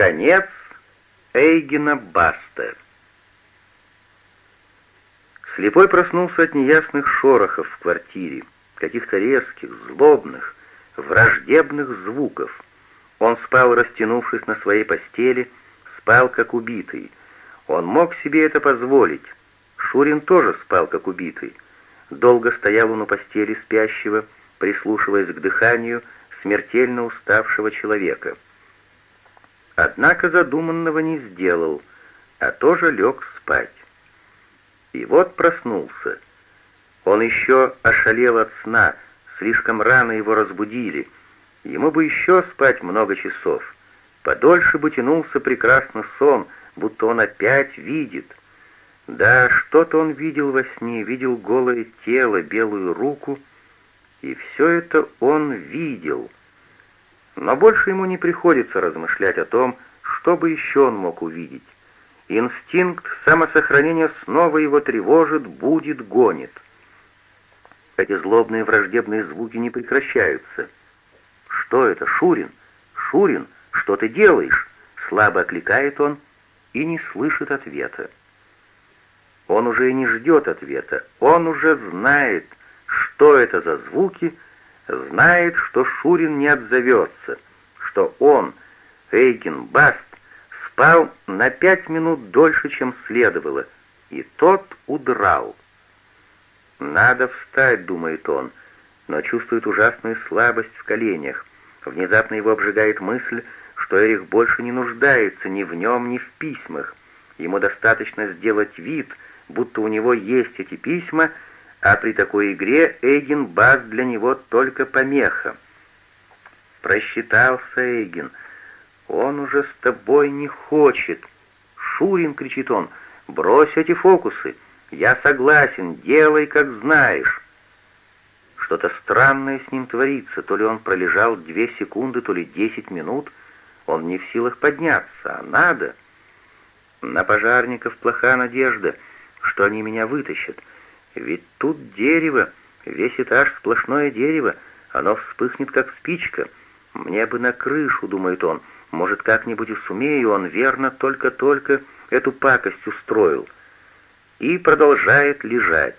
Конец Эйгена Баста. Слепой проснулся от неясных шорохов в квартире, каких-то резких, злобных, враждебных звуков. Он спал, растянувшись на своей постели, спал как убитый. Он мог себе это позволить. Шурин тоже спал как убитый. Долго стоял он у постели спящего, прислушиваясь к дыханию смертельно уставшего человека. Однако задуманного не сделал, а тоже лег спать. И вот проснулся. Он еще ошалел от сна, слишком рано его разбудили. Ему бы еще спать много часов. Подольше бы тянулся прекрасно сон, будто он опять видит. Да, что-то он видел во сне, видел голое тело, белую руку, и все это он видел. Но больше ему не приходится размышлять о том, что бы еще он мог увидеть. Инстинкт самосохранения снова его тревожит, будет, гонит. Эти злобные враждебные звуки не прекращаются. «Что это, Шурин? Шурин, что ты делаешь?» Слабо окликает он и не слышит ответа. Он уже и не ждет ответа, он уже знает, что это за звуки, знает, что Шурин не отзовется, что он, Эйген Баст, спал на пять минут дольше, чем следовало, и тот удрал. «Надо встать», — думает он, но чувствует ужасную слабость в коленях. Внезапно его обжигает мысль, что Эрих больше не нуждается ни в нем, ни в письмах. Ему достаточно сделать вид, будто у него есть эти письма, а при такой игре Эйген Бас для него только помеха. Просчитался Эйген. Он уже с тобой не хочет. Шурин, кричит он, брось эти фокусы. Я согласен, делай, как знаешь. Что-то странное с ним творится, то ли он пролежал две секунды, то ли десять минут. Он не в силах подняться, а надо. На пожарников плоха надежда, что они меня вытащат. Ведь тут дерево, весь этаж сплошное дерево, оно вспыхнет, как спичка. Мне бы на крышу, думает он, может, как-нибудь и сумею, он верно только-только эту пакость устроил. И продолжает лежать.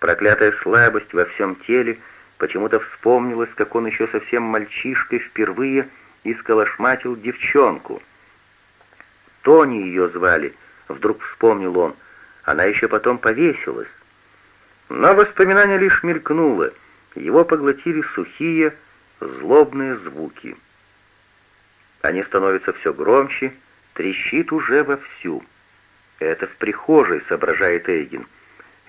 Проклятая слабость во всем теле почему-то вспомнилась, как он еще совсем мальчишкой впервые исколошматил девчонку. Тони ее звали, вдруг вспомнил он. Она еще потом повесилась. Но воспоминание лишь мелькнуло, его поглотили сухие, злобные звуки. Они становятся все громче, трещит уже вовсю. Это в прихожей, соображает Эйген.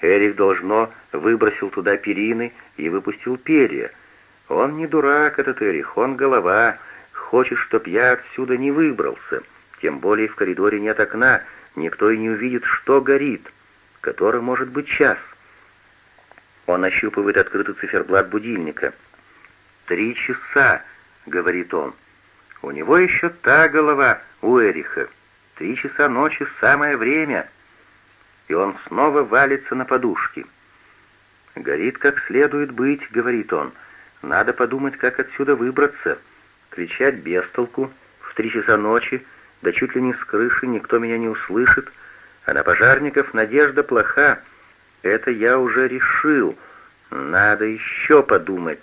Эрих, должно, выбросил туда перины и выпустил перья. Он не дурак, этот Эрих, он голова, хочет, чтоб я отсюда не выбрался. Тем более в коридоре нет окна, никто и не увидит, что горит. Который может быть час. Он ощупывает открытый циферблат будильника. «Три часа», — говорит он. «У него еще та голова у Эриха. Три часа ночи — самое время». И он снова валится на подушки. «Горит как следует быть», — говорит он. «Надо подумать, как отсюда выбраться. Кричать без толку в три часа ночи, да чуть ли не с крыши, никто меня не услышит. А на пожарников надежда плоха». Это я уже решил. Надо еще подумать.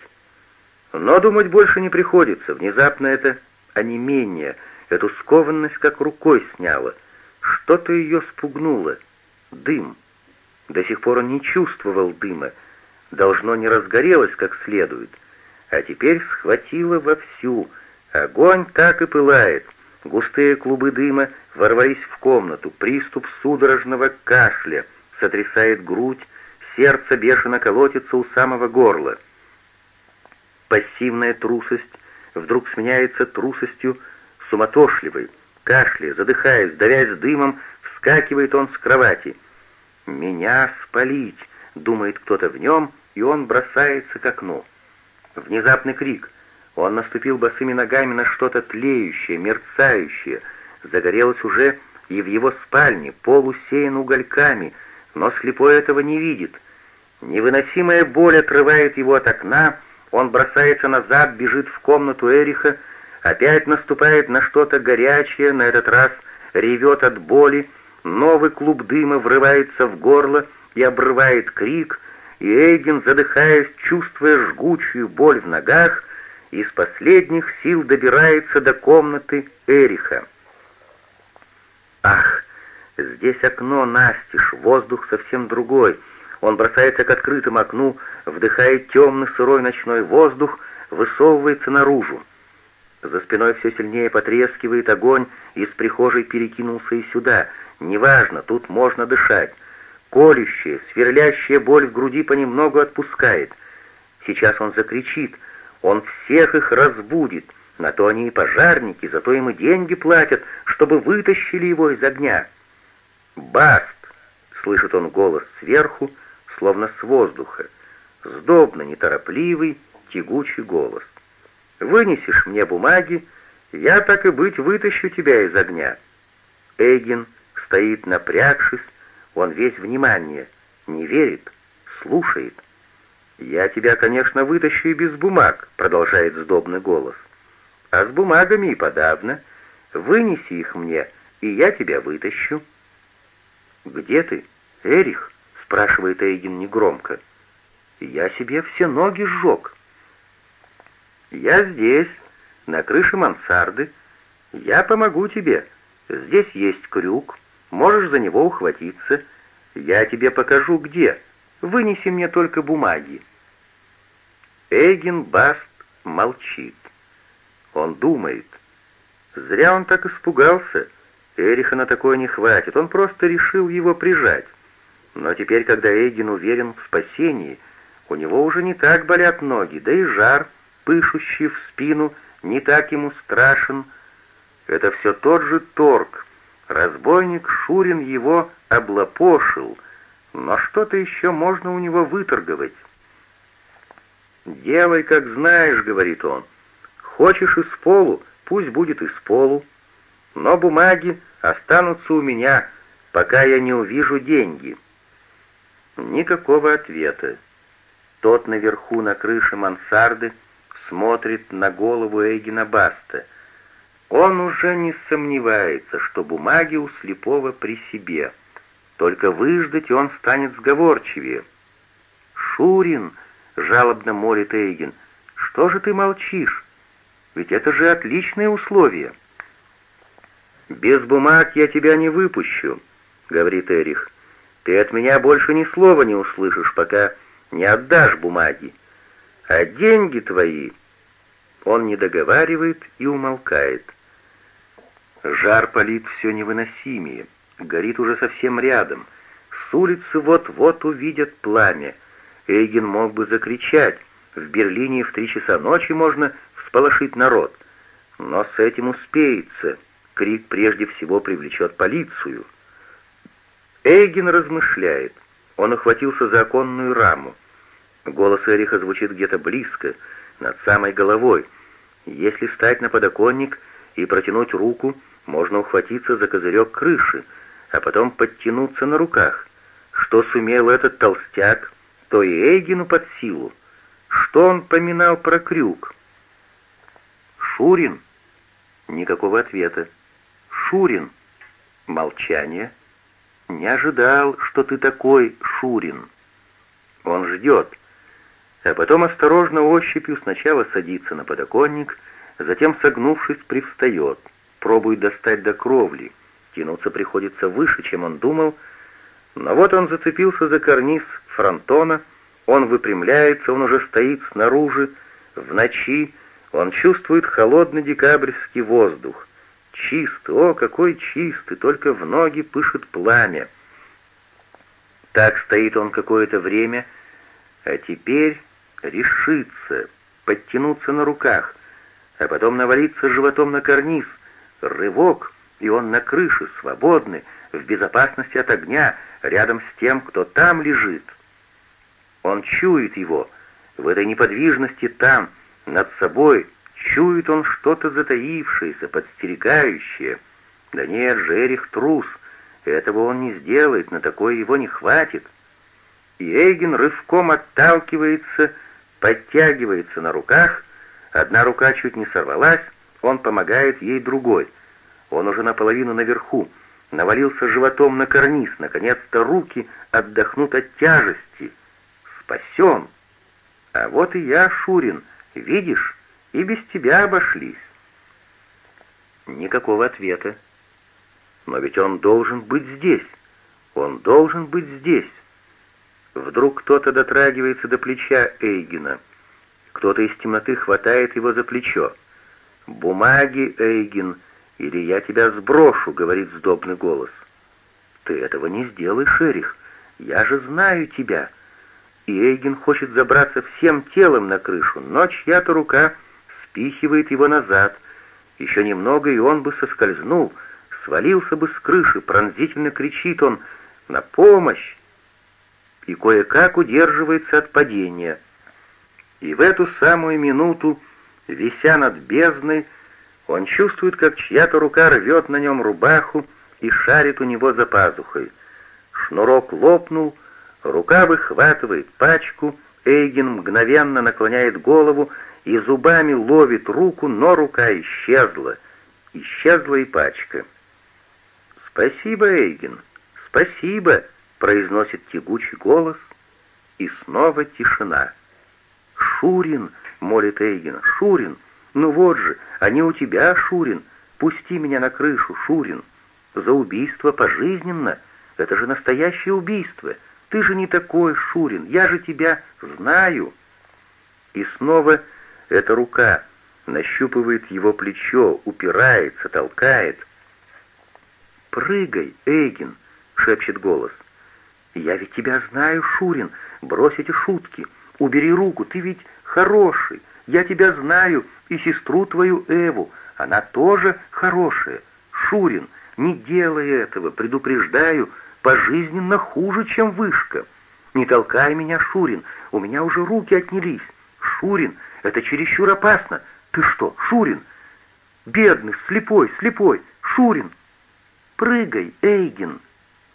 Но думать больше не приходится. Внезапно это онемение, эту скованность как рукой сняло. Что-то ее спугнуло. Дым. До сих пор он не чувствовал дыма. Должно не разгорелось как следует. А теперь схватило вовсю. Огонь так и пылает. Густые клубы дыма ворвались в комнату. Приступ судорожного кашля — сотрясает грудь, сердце бешено колотится у самого горла. Пассивная трусость вдруг сменяется трусостью суматошливой. Кашляя, задыхаясь, давясь дымом, вскакивает он с кровати. «Меня спалить!» — думает кто-то в нем, и он бросается к окну. Внезапный крик. Он наступил босыми ногами на что-то тлеющее, мерцающее. Загорелось уже и в его спальне, пол усеян угольками — но слепой этого не видит. Невыносимая боль отрывает его от окна, он бросается назад, бежит в комнату Эриха, Опять наступает на что-то горячее, на этот раз ревет от боли, новый клуб дыма врывается в горло и обрывает крик, и Эйген, задыхаясь, чувствуя жгучую боль в ногах, из последних сил добирается до комнаты Эриха. Здесь окно настежь, воздух совсем другой. Он бросается к открытому окну, вдыхает темный сырой ночной воздух, высовывается наружу. За спиной все сильнее потрескивает огонь, из прихожей перекинулся и сюда. Неважно, тут можно дышать. Колющая, сверлящая боль в груди понемногу отпускает. Сейчас он закричит. Он всех их разбудит. На то они и пожарники, зато им и деньги платят, чтобы вытащили его из огня. «Баст!» — слышит он голос сверху, словно с воздуха. Сдобно, неторопливый, тягучий голос. «Вынесешь мне бумаги, я, так и быть, вытащу тебя из огня». Эйген стоит напрягшись, он весь внимание, не верит, слушает. «Я тебя, конечно, вытащу и без бумаг», — продолжает сдобный голос. «А с бумагами и подавно. Вынеси их мне, и я тебя вытащу». «Где ты, Эрих?» — спрашивает Эйген негромко. «Я себе все ноги сжег». «Я здесь, на крыше мансарды. Я помогу тебе. Здесь есть крюк, можешь за него ухватиться. Я тебе покажу, где. Вынеси мне только бумаги». Эйген Баст молчит. Он думает. Зря он так испугался. Эриха на такое не хватит, он просто решил его прижать. Но теперь, когда Эйген уверен в спасении, у него уже не так болят ноги, да и жар, пышущий в спину, не так ему страшен. Это все тот же торг. Разбойник Шурин его облапошил, но что-то еще можно у него выторговать. «Делай, как знаешь», — говорит он. «Хочешь из полу, пусть будет из полу но бумаги останутся у меня, пока я не увижу деньги». Никакого ответа. Тот наверху на крыше мансарды смотрит на голову Эгина Баста. Он уже не сомневается, что бумаги у слепого при себе. Только выждать, он станет сговорчивее. «Шурин!» — жалобно молит Эйген. «Что же ты молчишь? Ведь это же отличные условия!» «Без бумаг я тебя не выпущу», — говорит Эрих. «Ты от меня больше ни слова не услышишь, пока не отдашь бумаги. А деньги твои...» Он не договаривает и умолкает. Жар палит все невыносимее, горит уже совсем рядом. С улицы вот-вот увидят пламя. Эйген мог бы закричать. В Берлине в три часа ночи можно всполошить народ. Но с этим успеется. Крик прежде всего привлечет полицию. Эйген размышляет. Он охватился за оконную раму. Голос Эриха звучит где-то близко, над самой головой. Если встать на подоконник и протянуть руку, можно ухватиться за козырек крыши, а потом подтянуться на руках. Что сумел этот толстяк, то и Эйгену под силу. Что он поминал про крюк? «Шурин?» Никакого ответа. Шурин. Молчание. Не ожидал, что ты такой, Шурин. Он ждет. А потом осторожно ощупью сначала садится на подоконник, затем, согнувшись, привстает, пробует достать до кровли. Тянуться приходится выше, чем он думал, но вот он зацепился за карниз фронтона, он выпрямляется, он уже стоит снаружи, в ночи, он чувствует холодный декабрьский воздух, Чистый, о, какой чистый, только в ноги пышет пламя. Так стоит он какое-то время, а теперь решится, подтянуться на руках, а потом навалиться животом на карниз. Рывок, и он на крыше, свободный, в безопасности от огня, рядом с тем, кто там лежит. Он чует его, в этой неподвижности там, над собой, Чует он что-то затаившееся, подстерегающее. Да нет, Жерих трус, этого он не сделает, на такое его не хватит. И Эйген рывком отталкивается, подтягивается на руках, одна рука чуть не сорвалась, он помогает ей другой. Он уже наполовину наверху, навалился животом на карниз, наконец-то руки отдохнут от тяжести. Спасен. А вот и я, Шурин, видишь, и без тебя обошлись. Никакого ответа. Но ведь он должен быть здесь. Он должен быть здесь. Вдруг кто-то дотрагивается до плеча Эйгена. Кто-то из темноты хватает его за плечо. «Бумаги, Эйген, или я тебя сброшу», — говорит сдобный голос. «Ты этого не сделаешь, Эрих. Я же знаю тебя». И Эйген хочет забраться всем телом на крышу, но чья-то рука спихивает его назад. Еще немного, и он бы соскользнул, свалился бы с крыши, пронзительно кричит он «На помощь!» и кое-как удерживается от падения. И в эту самую минуту, вися над бездной, он чувствует, как чья-то рука рвет на нем рубаху и шарит у него за пазухой. Шнурок лопнул, рука выхватывает пачку, Эйген мгновенно наклоняет голову и зубами ловит руку, но рука исчезла. Исчезла и пачка. «Спасибо, Эйген, спасибо!» произносит тягучий голос, и снова тишина. «Шурин!» — молит Эйген. «Шурин! Ну вот же, они у тебя, Шурин! Пусти меня на крышу, Шурин! За убийство пожизненно! Это же настоящее убийство! Ты же не такой, Шурин! Я же тебя знаю!» И снова эта рука нащупывает его плечо, упирается, толкает. «Прыгай, Эйген!» — шепчет голос. «Я ведь тебя знаю, Шурин, брось эти шутки, убери руку, ты ведь хороший, я тебя знаю, и сестру твою Эву, она тоже хорошая. Шурин, не делай этого, предупреждаю, пожизненно хуже, чем вышка. Не толкай меня, Шурин, у меня уже руки отнялись. Шурин, это чересчур опасно. Ты что, Шурин? Бедный, слепой, слепой, Шурин. Прыгай, Эйген.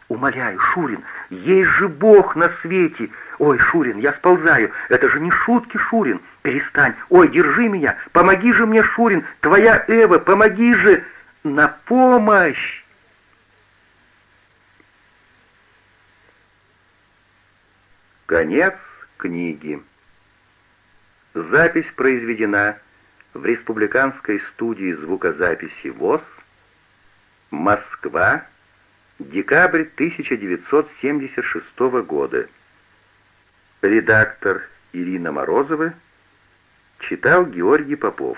Умоляю, Шурин, есть же Бог на свете. Ой, Шурин, я сползаю. Это же не шутки, Шурин. Перестань. Ой, держи меня. Помоги же мне, Шурин. Твоя Эва, помоги же. На помощь. Конец книги. Запись произведена в Республиканской студии звукозаписи ВОЗ, Москва, Декабрь 1976 года. Редактор Ирина Морозова читал Георгий Попов.